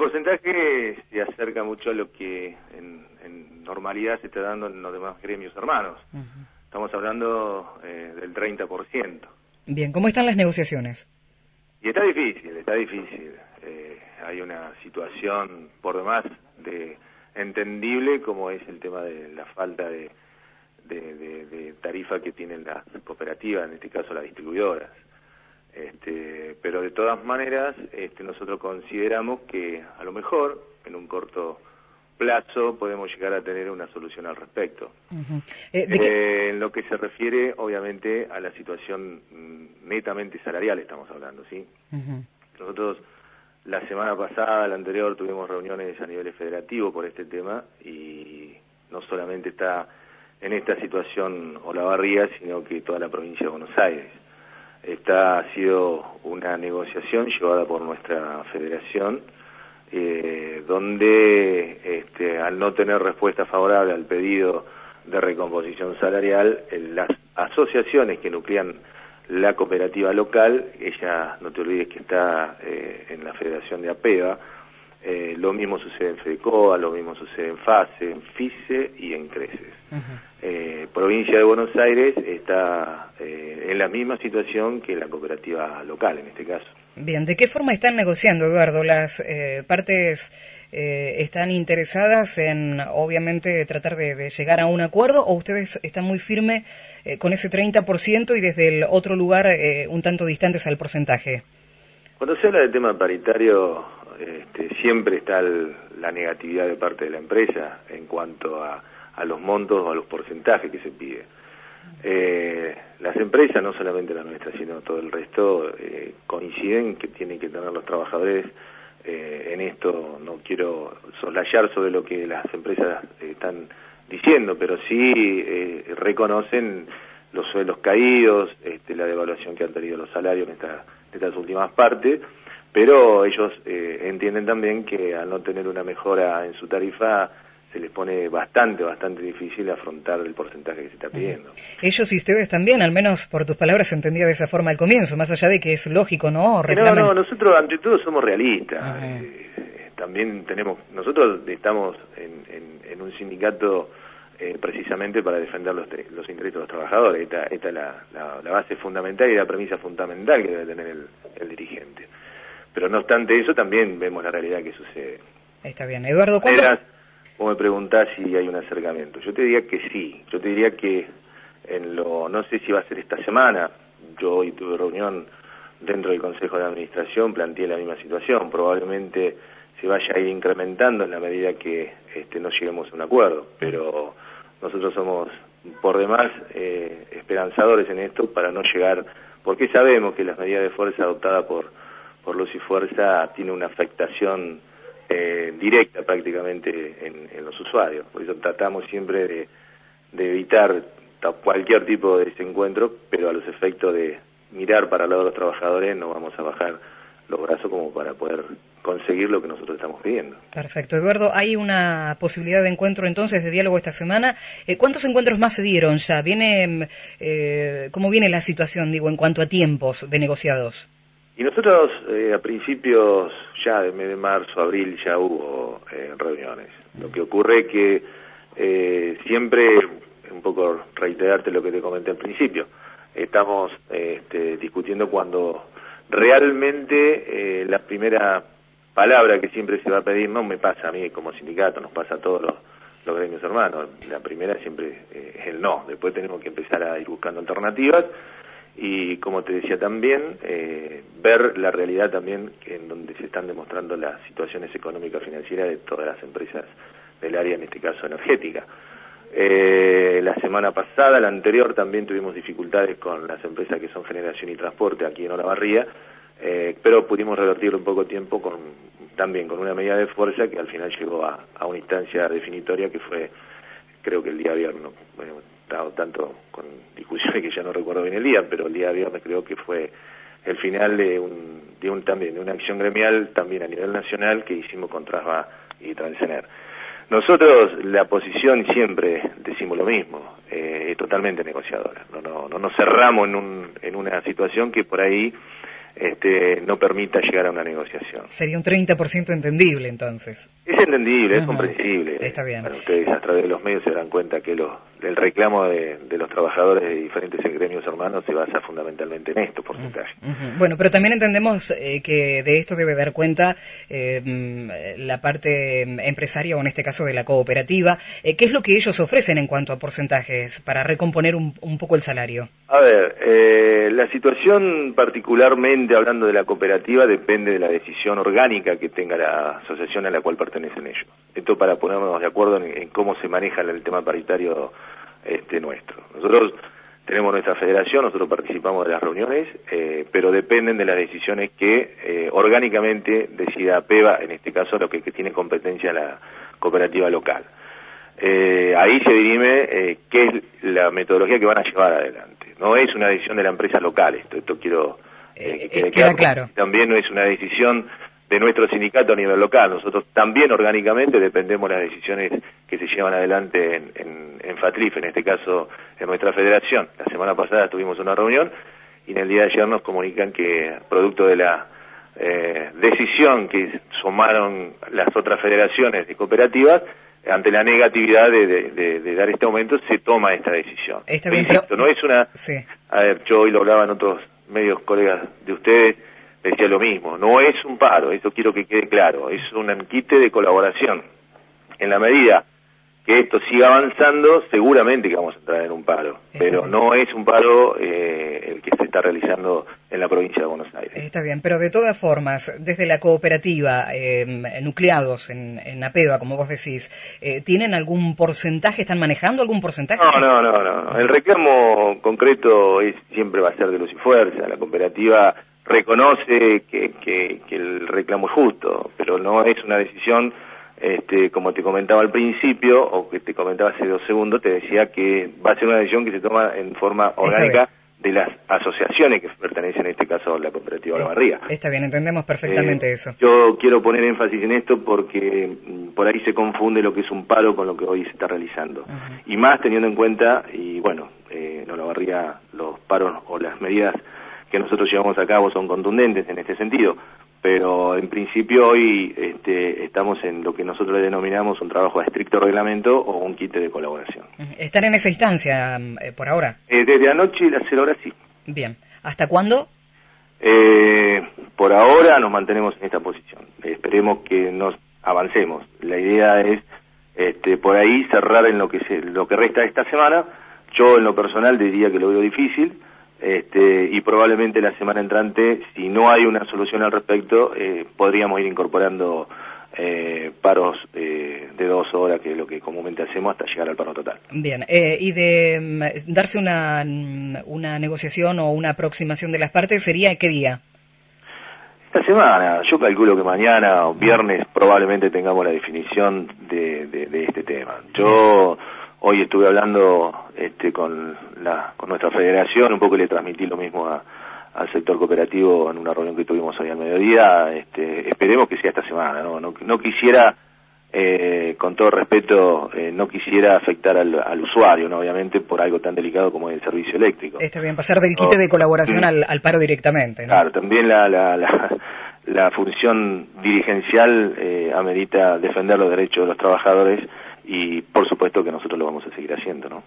porcentaje se acerca mucho a lo que en, normalidad se está dando en los demás gremios hermanos. Estamos hablando eh, del 30%. Bien, ¿cómo están las negociaciones? Y está difícil, está difícil. Eh, hay una situación por demás de entendible como es el tema de la falta de, de tarifa que tienen las cooperativas, en este caso las distribuidoras. Este, pero de todas maneras, este, nosotros consideramos que a lo mejor en un corto plazo podemos llegar a tener una solución al respecto. Eh, eh, en lo que se refiere, obviamente, a la situación mm, netamente salarial estamos hablando, ¿sí? Nosotros la semana pasada, la anterior, tuvimos reuniones a nivel federativo por este tema y no solamente está en esta situación Olavarría, sino que toda la provincia de Buenos Aires. Esta ha sido una negociación llevada por nuestra federación, eh, donde este, al no tener respuesta favorable al pedido de recomposición salarial, las asociaciones que nuclean la cooperativa local, ella, no te olvides que está eh, en la Federación de APEVA, eh, lo mismo sucede en FEDECOA, lo mismo sucede en FASE, en FICE y en CRECES. Eh, provincia de Buenos Aires está eh, en la misma situación que la cooperativa local, en este caso. Bien, ¿de qué forma están negociando, Eduardo? ¿Las partes están interesadas en, obviamente, tratar de, llegar a un acuerdo o ustedes están muy firmes con ese 30% y desde el otro lugar un tanto distantes al porcentaje? Cuando se habla del tema paritario, este, siempre está la negatividad de parte de la empresa en cuanto a, los montos o a los porcentajes que se pide. Eh, las empresas, no solamente la nuestra, sino todo el resto, eh, coinciden que tienen que tener los trabajadores eh, en esto. No quiero soslayar sobre lo que las empresas están diciendo, pero sí reconocen los suelos caídos, este, la devaluación que han tenido los salarios en, esta, en estas últimas partes pero ellos eh, entienden también que al no tener una mejora en su tarifa se les pone bastante, bastante difícil afrontar el porcentaje que se está pidiendo. Ellos y ustedes también, al menos por tus palabras, se entendía de esa forma al comienzo, más allá de que es lógico, ¿no? No, no, nosotros ante todo somos realistas. Eh, también tenemos, nosotros estamos en, un sindicato eh, precisamente para defender los, los intereses de los trabajadores. Esta, esta es la, la, base fundamental y la premisa fundamental que debe tener el dirigente. Pero no obstante eso, también vemos la realidad que sucede. Está bien. Eduardo, ¿cuántos...? Vos me preguntás si hay un acercamiento. Yo te diría que sí. Yo te diría que en lo... No sé si va a ser esta semana. Yo hoy tuve reunión dentro del Consejo de Administración, planteé la misma situación. Probablemente se vaya a ir incrementando en la medida que este, no lleguemos a un acuerdo. Pero nosotros somos por demás eh, esperanzadores en esto para no llegar, porque sabemos que las medidas de fuerza adoptadas por por luz y fuerza tiene una afectación eh, directa prácticamente en, los usuarios. Por eso tratamos siempre de, evitar cualquier tipo de desencuentro, pero a los efectos de mirar para el lado de los trabajadores no vamos a bajar los brazos como para poder conseguir lo que nosotros estamos pidiendo. Perfecto. Eduardo, ¿hay una posibilidad de encuentro entonces de diálogo esta semana? Eh, ¿Cuántos encuentros más se dieron ya? ¿Viene, eh, ¿Cómo viene la situación, digo, en cuanto a tiempos de negociados? Y nosotros eh, a principios ya de mes de marzo, abril ya hubo eh, reuniones. Lo que ocurre es que eh, siempre, un poco reiterarte lo que te comenté al principio, estamos este, discutiendo cuando realmente la primera palabra que siempre se va a pedir, no me pasa a mí como sindicato, nos pasa a todos los, gremios hermanos, la primera siempre es el no, después tenemos que empezar a ir buscando alternativas y como te decía también, eh, ver la realidad también en donde se están demostrando las situaciones económicas financieras de todas las empresas del área, en este caso energética. Eh, la semana pasada, la anterior, también tuvimos dificultades con las empresas que son generación y transporte aquí en Olavarría, eh, pero pudimos revertirlo en poco tiempo con, también con una medida de fuerza que al final llegó a, una instancia definitoria que fue, creo que el día viernes, bueno, tanto con discusiones que ya no recuerdo bien el día, pero el día viernes creo que fue el final de un, de un también de una acción gremial también a nivel nacional que hicimos con Trasva y Transener. Nosotros la posición siempre decimos lo mismo, eh, es totalmente negociadora. No, no, no nos cerramos en, un, en una situación que por ahí este, no permita llegar a una negociación. Sería un 30% entendible entonces. Es entendible, es comprensible. Está bien. ustedes a través de los medios se dan cuenta que el reclamo de, los trabajadores de diferentes gremios hermanos se basa fundamentalmente en esto, porcentaje. Bueno, pero también entendemos eh, que de esto debe dar cuenta eh, mm, la parte empresaria o en este caso de la cooperativa. Eh, ¿Qué es lo que ellos ofrecen en cuanto a porcentajes para recomponer un, un poco el salario? A ver, la situación particularmente hablando de la cooperativa depende de la decisión orgánica que tenga la asociación a la cual pertenecen ellos. Esto para ponernos de acuerdo en, cómo se maneja el tema paritario este, nuestro. Nosotros tenemos nuestra federación, nosotros participamos de las reuniones, eh, pero dependen de las decisiones que eh, orgánicamente decida PEVA, en este caso lo que, tiene competencia la cooperativa local. Eh, ahí se dirime qué es la metodología que van a llevar adelante. No es una decisión de la empresa local, esto, esto quiero que quede claro. claro. También no es una decisión de nuestro sindicato a nivel local. Nosotros también orgánicamente dependemos de las decisiones que se llevan adelante en, en, FATLIF, en este caso en nuestra federación. La semana pasada tuvimos una reunión y en el día de ayer nos comunican que, producto de la eh, decisión que sumaron las otras federaciones de cooperativas, ante la negatividad de, dar este aumento, se toma esta decisión. Está bien, no es una... A ver, yo hoy lo hablaba en otros medios colegas de ustedes, decía lo mismo, no es un paro, eso quiero que quede claro, es un anquite de colaboración. En la medida que esto siga avanzando, seguramente que vamos a entrar en un paro, pero no es un paro eh, el que se está realizando en la provincia de Buenos Aires. Está bien, pero de todas formas, desde la cooperativa, eh, nucleados en, en APEVA, como vos decís, eh, ¿tienen algún porcentaje, están manejando algún porcentaje? No, no, no, no. El reclamo concreto es, siempre va a ser de luz y fuerza. La cooperativa reconoce que, que, el reclamo es justo, pero no es una decisión, este, como te comentaba al principio, o que te comentaba hace dos segundos, te decía que va a ser una decisión que se toma en forma orgánica de las asociaciones que pertenecen en este caso a la cooperativa La Barría. Está bien, entendemos perfectamente eh, eso. Yo quiero poner énfasis en esto porque mm, por ahí se confunde lo que es un paro con lo que hoy se está realizando. Y más teniendo en cuenta, y bueno, eh, no La Barría, los paros o las medidas que nosotros llevamos a cabo son contundentes en este sentido, pero en principio hoy este, estamos en lo que nosotros le denominamos un trabajo a estricto reglamento o un kit de colaboración. ¿Están en esa instancia eh, por ahora? Eh, desde anoche y las cero horas sí. Bien. ¿Hasta cuándo? Eh, por ahora nos mantenemos en esta posición. esperemos que nos avancemos. La idea es este, por ahí cerrar en lo que, se, lo que resta de esta semana. Yo en lo personal diría que lo veo difícil este, y probablemente la semana entrante, si no hay una solución al respecto, eh, podríamos ir incorporando eh, paros eh, de dos horas, que es lo que comúnmente hacemos, hasta llegar al paro total. Bien, y de mm, darse una, mm, una negociación o una aproximación de las partes, ¿sería qué día? Esta semana, yo calculo que mañana o viernes probablemente tengamos la definición de, de este tema. Yo hoy estuve hablando este, con, la, con nuestra federación, un poco le transmití lo mismo al sector cooperativo en una reunión que tuvimos hoy al mediodía. Este, esperemos que sea esta semana, ¿no? No, quisiera, eh, con todo respeto, eh, no quisiera afectar al, usuario, ¿no? Obviamente, por algo tan delicado como el servicio eléctrico. Está bien, pasar del quite de colaboración al, paro directamente, ¿no? Claro, también la, la, la, función dirigencial eh, amerita defender los derechos de los trabajadores y por supuesto que nosotros lo vamos a seguir haciendo, ¿no?